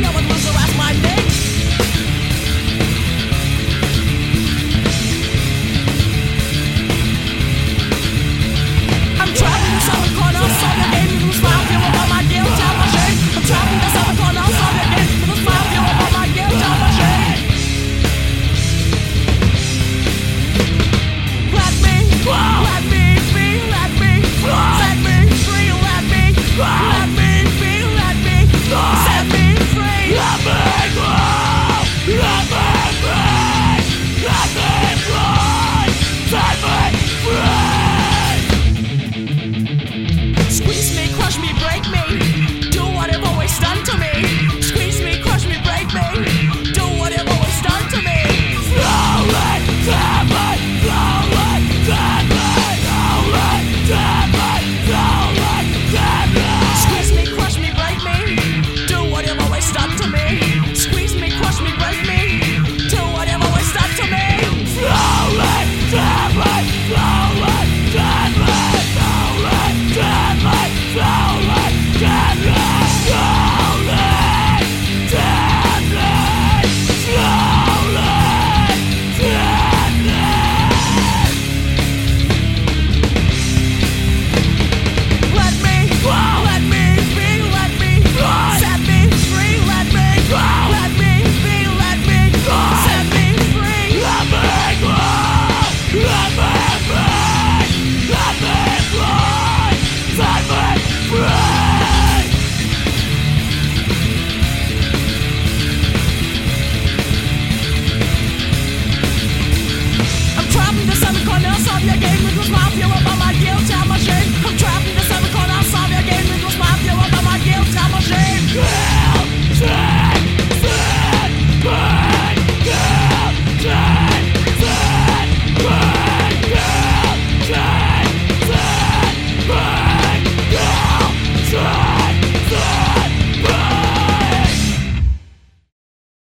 Nobody knows what's around.